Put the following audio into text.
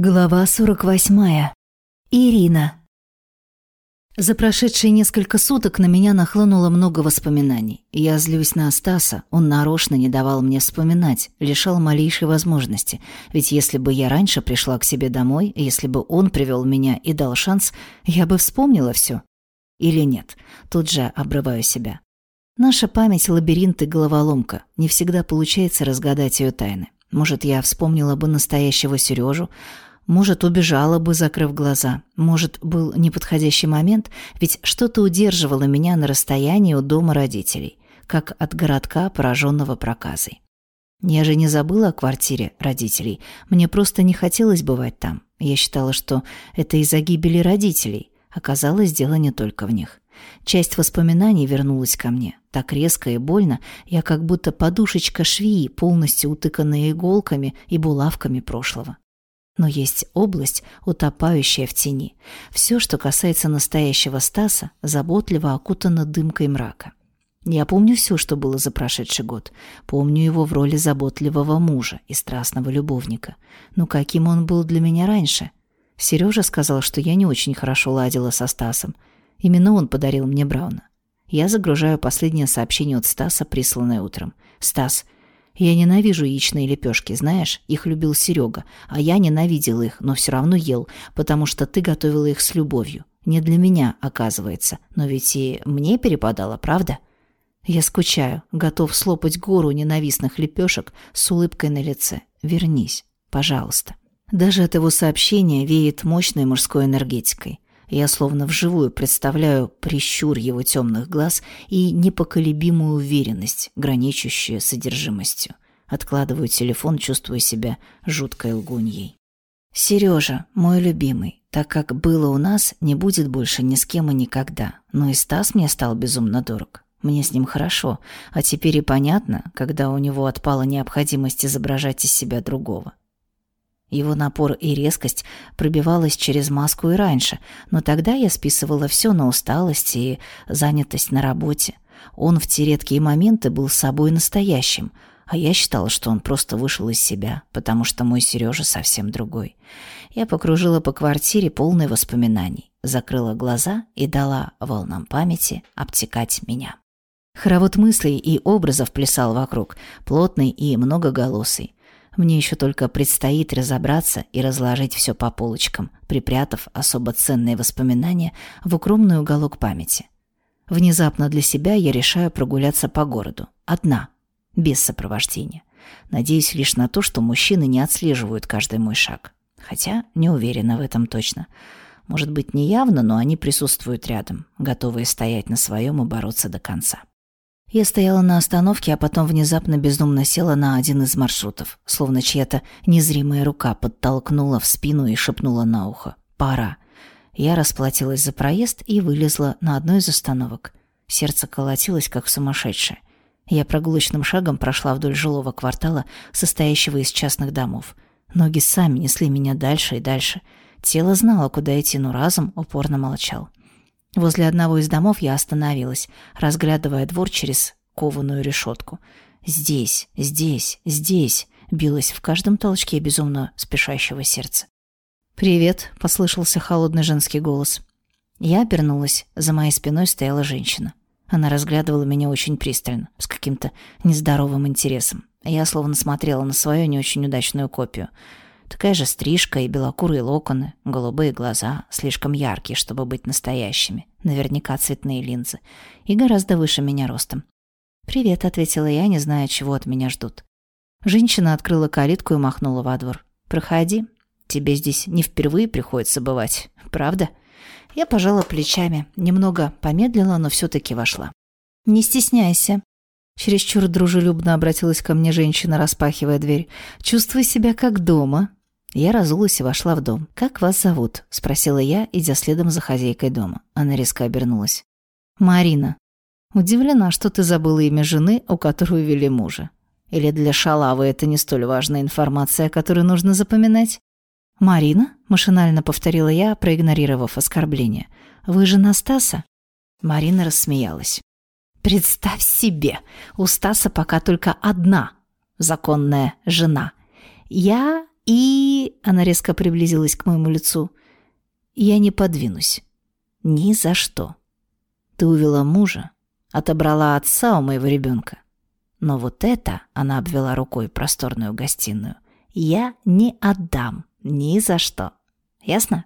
Глава 48. Ирина. За прошедшие несколько суток на меня нахлынуло много воспоминаний. Я злюсь на Стаса, он нарочно не давал мне вспоминать, лишал малейшей возможности. Ведь если бы я раньше пришла к себе домой, если бы он привел меня и дал шанс, я бы вспомнила все. Или нет, тут же обрываю себя. Наша память — лабиринт и головоломка. Не всегда получается разгадать ее тайны. Может, я вспомнила бы настоящего Сережу, может, убежала бы, закрыв глаза. Может, был неподходящий момент, ведь что-то удерживало меня на расстоянии у дома родителей, как от городка, пораженного проказой. Я же не забыла о квартире родителей. Мне просто не хотелось бывать там. Я считала, что это из-за гибели родителей. Оказалось, дело не только в них. Часть воспоминаний вернулась ко мне. Так резко и больно, я как будто подушечка швеи, полностью утыканная иголками и булавками прошлого. Но есть область, утопающая в тени. Все, что касается настоящего Стаса, заботливо окутано дымкой мрака. Я помню все, что было за прошедший год. Помню его в роли заботливого мужа и страстного любовника. Но каким он был для меня раньше? Сережа сказал, что я не очень хорошо ладила со Стасом. Именно он подарил мне Брауна. Я загружаю последнее сообщение от Стаса, присланное утром. «Стас, я ненавижу яичные лепешки, знаешь? Их любил Серега, а я ненавидел их, но все равно ел, потому что ты готовила их с любовью. Не для меня, оказывается, но ведь и мне перепадало, правда? Я скучаю, готов слопать гору ненавистных лепешек с улыбкой на лице. Вернись, пожалуйста. Даже от его сообщения веет мощной мужской энергетикой. Я словно вживую представляю прищур его темных глаз и непоколебимую уверенность, граничащую содержимостью. Откладываю телефон, чувствуя себя жуткой лгуньей. Сережа, мой любимый, так как было у нас, не будет больше ни с кем и никогда. Но и Стас мне стал безумно дорог. Мне с ним хорошо, а теперь и понятно, когда у него отпала необходимость изображать из себя другого. Его напор и резкость пробивалась через маску и раньше, но тогда я списывала все на усталость и занятость на работе. Он в те редкие моменты был собой настоящим, а я считала, что он просто вышел из себя, потому что мой Сережа совсем другой. Я покружила по квартире полной воспоминаний, закрыла глаза и дала волнам памяти обтекать меня. Хоровод мыслей и образов плясал вокруг, плотный и многоголосый. Мне еще только предстоит разобраться и разложить все по полочкам, припрятав особо ценные воспоминания в укромный уголок памяти. Внезапно для себя я решаю прогуляться по городу. Одна, без сопровождения. Надеюсь лишь на то, что мужчины не отслеживают каждый мой шаг. Хотя не уверена в этом точно. Может быть, не явно, но они присутствуют рядом, готовые стоять на своем и бороться до конца. Я стояла на остановке, а потом внезапно безумно села на один из маршрутов, словно чья-то незримая рука подтолкнула в спину и шепнула на ухо «Пора». Я расплатилась за проезд и вылезла на одну из остановок. Сердце колотилось, как сумасшедшее. Я прогулочным шагом прошла вдоль жилого квартала, состоящего из частных домов. Ноги сами несли меня дальше и дальше. Тело знало, куда идти, но разум упорно молчал. Возле одного из домов я остановилась, разглядывая двор через кованую решетку. «Здесь, здесь, здесь!» билось в каждом толчке безумно спешащего сердца. «Привет!» — послышался холодный женский голос. Я обернулась. За моей спиной стояла женщина. Она разглядывала меня очень пристально, с каким-то нездоровым интересом. Я словно смотрела на свою не очень удачную копию — Такая же стрижка и белокурые локоны, голубые глаза, слишком яркие, чтобы быть настоящими, наверняка цветные линзы, и гораздо выше меня ростом. «Привет», — ответила я, не зная, чего от меня ждут. Женщина открыла калитку и махнула во двор. «Проходи. Тебе здесь не впервые приходится бывать, правда?» Я пожала плечами, немного помедлила, но все-таки вошла. «Не стесняйся», Чересчур дружелюбно обратилась ко мне женщина, распахивая дверь. «Чувствуй себя как дома. Я разулась и вошла в дом. «Как вас зовут?» — спросила я, идя следом за хозяйкой дома. Она резко обернулась. «Марина. Удивлена, что ты забыла имя жены, у которой увели мужа. Или для шалавы это не столь важная информация, которую нужно запоминать?» «Марина?» — машинально повторила я, проигнорировав оскорбление. «Вы жена Стаса?» Марина рассмеялась. «Представь себе, у Стаса пока только одна законная жена. Я И... Она резко приблизилась к моему лицу. Я не подвинусь. Ни за что. Ты увела мужа, отобрала отца у моего ребенка. Но вот это, она обвела рукой просторную гостиную, я не отдам ни за что. Ясно?